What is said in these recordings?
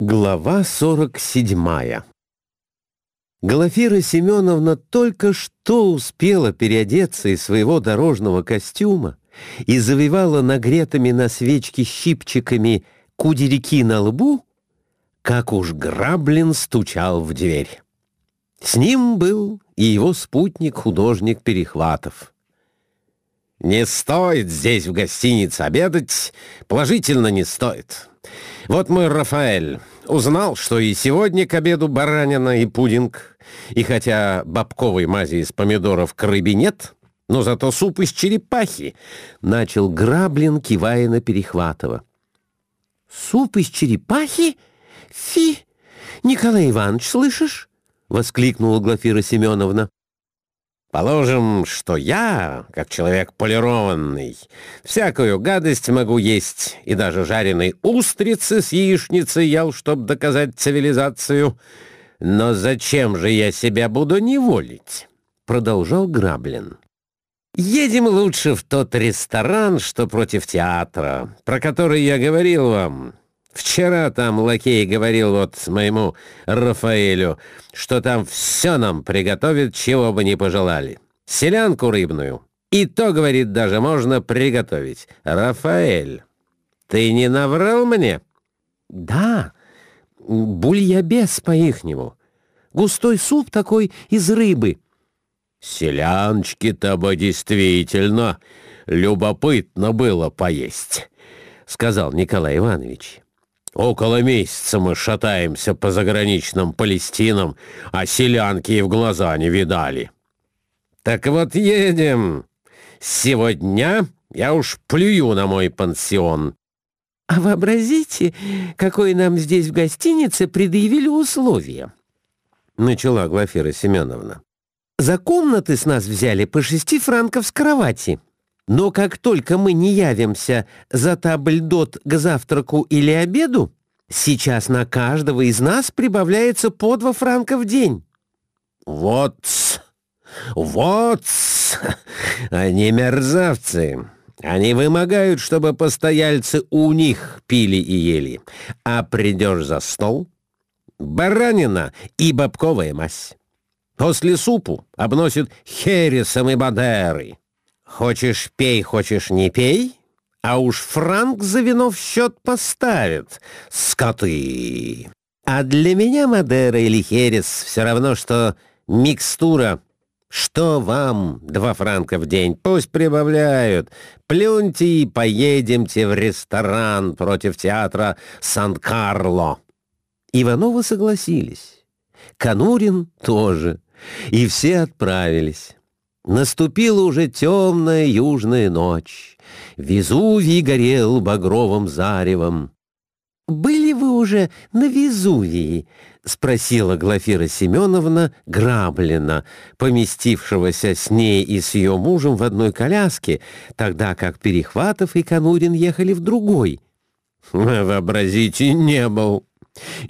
Глава 47 Глафира Семеновна только что успела переодеться из своего дорожного костюма и завивала нагретыми на свечке щипчиками кудерики на лбу, как уж Граблин стучал в дверь. С ним был и его спутник-художник Перехватов. «Не стоит здесь в гостинице обедать, положительно не стоит. Вот мой Рафаэль узнал, что и сегодня к обеду баранина и пудинг, и хотя бабковой мази из помидоров к рыбе нет, но зато суп из черепахи, начал Граблин, кивая на Перехватова. «Суп из черепахи? Фи! Николай Иванович, слышишь?» — воскликнула Глафира Семеновна. Положим, что я, как человек полированный, всякую гадость могу есть, и даже жареные устрицы с яичницей ел, чтобы доказать цивилизацию. Но зачем же я себя буду неволить? Продолжал Граблин. Едем лучше в тот ресторан, что против театра, про который я говорил вам. Вчера там лакей говорил вот моему Рафаэлю, что там все нам приготовят, чего бы не пожелали. Селянку рыбную. И то, говорит, даже можно приготовить. Рафаэль, ты не наврал мне? Да, бульябес по-ихнему. Густой суп такой из рыбы. Селяночки-то бы действительно любопытно было поесть, сказал Николай Иванович. Около месяца мы шатаемся по заграничным Палестинам, а селянки и в глаза не видали. Так вот едем. Сегодня я уж плюю на мой пансион. А вообразите, какое нам здесь в гостинице предъявили условия. Начала Глафира Семеновна. За комнаты с нас взяли по шести франков с кровати. Но как только мы не явимся за табльдот к завтраку или обеду, сейчас на каждого из нас прибавляется по два франка в день. Вот, вот, они мерзавцы. Они вымогают, чтобы постояльцы у них пили и ели. А придешь за стол — баранина и бобковая мазь. После супу обносят хересом и бадерой. Хочешь пей, хочешь не пей, а уж франк за вино в счет поставит. Скоты! А для меня Мадера или Херес все равно, что микстура. Что вам два франка в день? Пусть прибавляют. Плюньте и поедемте в ресторан против театра Сан-Карло. Ивановы согласились. Канурин тоже. И все отправились. Наступила уже темная южная ночь. Везувий горел багровым заревом. «Были вы уже на Везувии?» — спросила Глафира Семеновна Граблина, поместившегося с ней и с ее мужем в одной коляске, тогда как Перехватов и Конурин ехали в другой. «Вообразите, не был.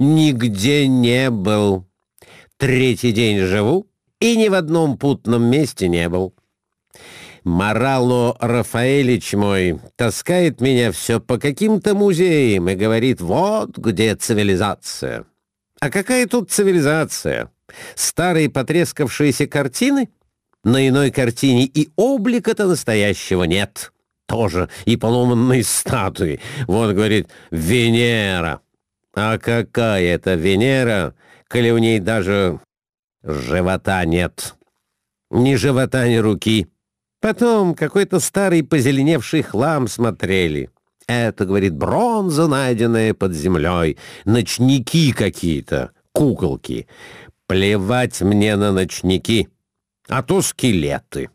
Нигде не был. Третий день живу, и ни в одном путном месте не был. Морало Рафаэлич мой таскает меня все по каким-то музеям и говорит, вот где цивилизация. А какая тут цивилизация? Старые потрескавшиеся картины? На иной картине и облика-то настоящего нет. Тоже и поломанные статуи. Вот, говорит, Венера. А какая это Венера, коли у ней даже Живота нет. Ни живота, ни руки. Потом какой-то старый позеленевший хлам смотрели. Это, говорит, бронза, найденная под землей. Ночники какие-то, куколки. Плевать мне на ночники, а то скелеты.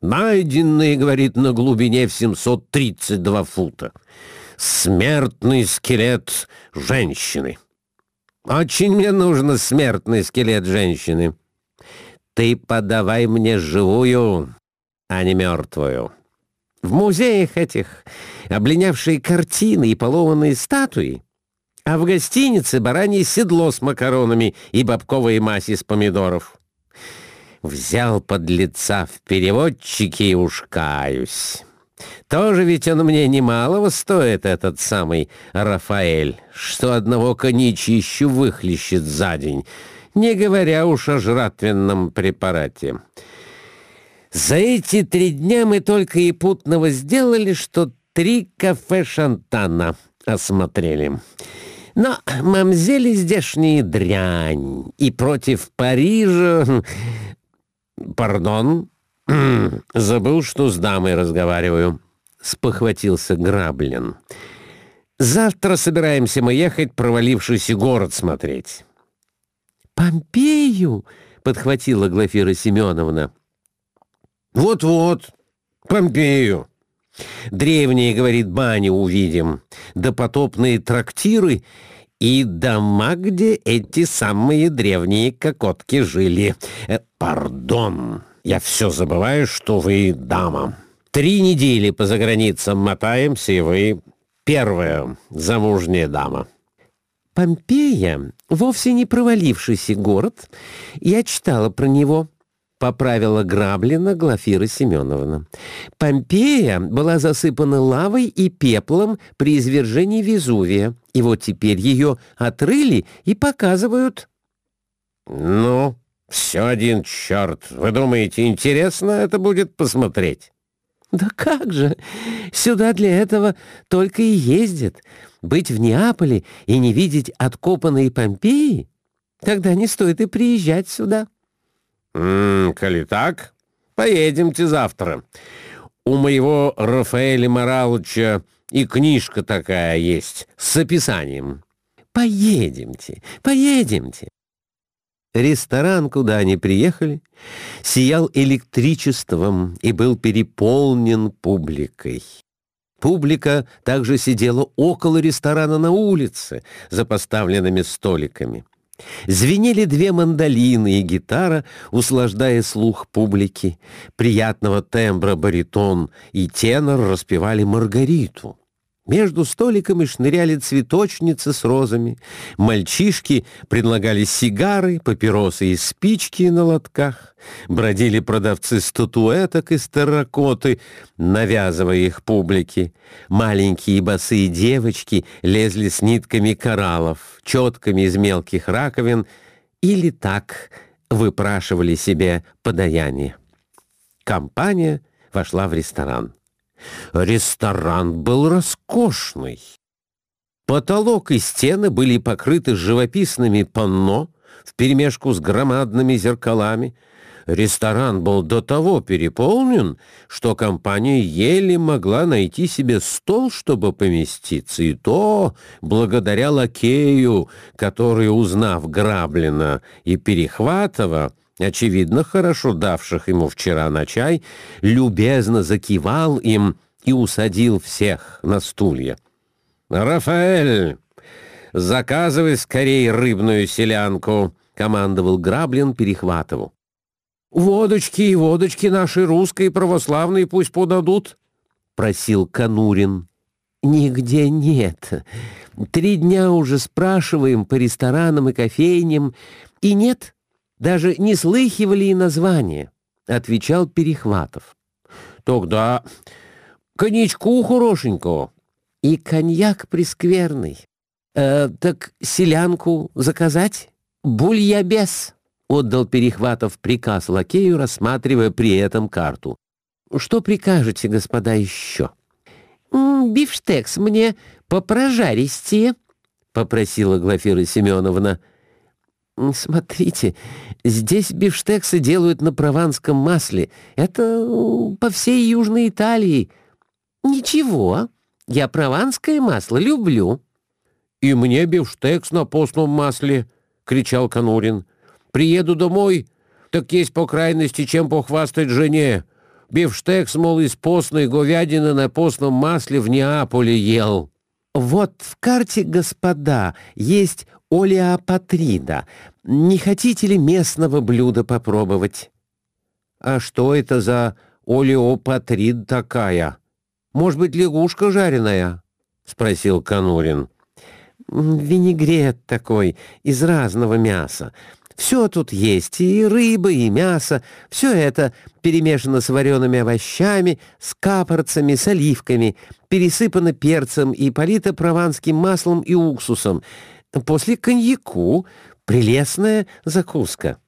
Найденные, говорит, на глубине в 732 фута. Смертный скелет женщины. Очень мне нужен смертный скелет женщины. Ты подавай мне живую, а не мертвую. В музеях этих облинявшие картины и поломанные статуи, а в гостинице баранье седло с макаронами и бобковые мазь из помидоров. Взял под лица в переводчике и уж каюсь. Тоже ведь он мне немалого стоит, этот самый Рафаэль, что одного коньячищу выхлещет за день, не говоря уж о жратвенном препарате. За эти три дня мы только и путного сделали, что три кафе Шантана осмотрели. Но мамзели здешние дрянь, и против Парижа... Пардон, забыл, что с дамой разговариваю. Спохватился Граблин. Завтра собираемся мы ехать провалившийся город смотреть. «Помпею!» — подхватила Глафира Семеновна. «Вот-вот, Помпею!» Древние, говорит, бани увидим, допотопные трактиры и дома, где эти самые древние кокотки жили. Э, пардон, я все забываю, что вы дама. Три недели по заграницам мотаемся, и вы первая замужняя дама. Помпея вовсе не провалившийся город. Я читала про него. — поправила Граблина Глафира Семеновна. Помпея была засыпана лавой и пеплом при извержении Везувия, и вот теперь ее отрыли и показывают. «Ну, все один черт. Вы думаете, интересно это будет посмотреть?» «Да как же! Сюда для этого только и ездят. Быть в Неаполе и не видеть откопанные Помпеи? Тогда не стоит и приезжать сюда». «М -м, коли так, поедемте завтра. У моего Рафаэля Моралыча и книжка такая есть с описанием». «Поедемте, поедемте». Ресторан, куда они приехали, сиял электричеством и был переполнен публикой. Публика также сидела около ресторана на улице за поставленными столиками. Звенели две мандолины и гитара, услаждая слух публики. Приятного тембра баритон и тенор распевали Маргариту. Между столиками шныряли цветочницы с розами. Мальчишки предлагали сигары, папиросы и спички на лотках. Бродили продавцы статуэток из терракоты, навязывая их публике. Маленькие босые девочки лезли с нитками кораллов, четками из мелких раковин или так выпрашивали себе подаяние. Компания вошла в ресторан. Ресторан был роскошный. Потолок и стены были покрыты живописными панно вперемешку с громадными зеркалами. Ресторан был до того переполнен, что компания еле могла найти себе стол, чтобы поместиться, и то благодаря лакею, который, узнав Граблина и Перехватова, очевидно, хорошо давших ему вчера на чай, любезно закивал им и усадил всех на стулья. «Рафаэль, заказывай скорее рыбную селянку», — командовал Граблин Перехватову. «Водочки и водочки наши русские православные пусть подадут», — просил Канурин. «Нигде нет. Три дня уже спрашиваем по ресторанам и кофейням, и нет». Даже не слыхивали и название, — отвечал Перехватов. — Тогда коньячку хорошенького. И коньяк прескверный. Э, так селянку заказать? Бульябес, — отдал Перехватов приказ лакею, рассматривая при этом карту. Что прикажете, господа, еще? «Бифштекс мне попрожаристее», — попросила Глафира Семеновна. «Смотрите, здесь бифштексы делают на прованском масле. Это по всей Южной Италии. Ничего, я прованское масло люблю». «И мне бифштекс на постном масле», — кричал Конурин. «Приеду домой, так есть по крайности, чем похвастать жене. Бифштекс, мол, из постной говядины на постном масле в Неаполе ел». «Вот в карте, господа, есть олеопатрида. Не хотите ли местного блюда попробовать?» «А что это за олеопатрид такая? Может быть, лягушка жареная?» — спросил Конурин. «Винегрет такой, из разного мяса. Все тут есть, и рыба, и мясо. Все это перемешано с вареными овощами, с капорцами, с оливками, пересыпано перцем и полито прованским маслом и уксусом. После коньяку прелестная закуска.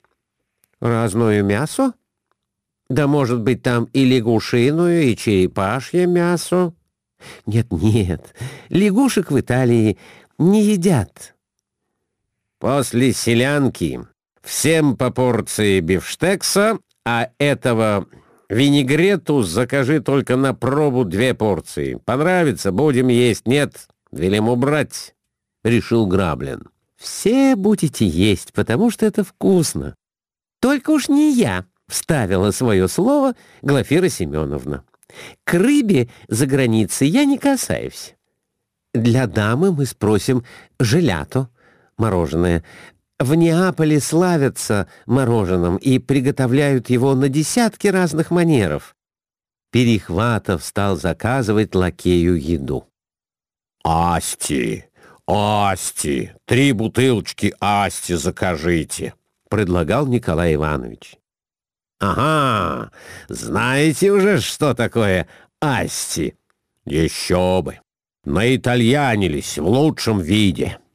Разное мясо? Да, может быть, там и лягушиную, и черепашье мясо? Нет-нет, лягушек в Италии не едят. После селянки всем по порции бифштекса, а этого винегрету закажи только на пробу две порции. Понравится, будем есть. Нет, велим убрать, — решил Граблин. Все будете есть, потому что это вкусно. Только уж не я, — вставила свое слово Глафира Семеновна. К рыбе за границей я не касаюсь. Для дамы мы спросим желято, мороженое. В Неаполе славятся мороженым и приготовляют его на десятки разных манеров. Перехватов стал заказывать лакею еду. «Асти, асти, три бутылочки асти закажите», — предлагал Николай Иванович. «Ага, знаете уже, что такое асти?» «Еще бы! Наитальянились в лучшем виде.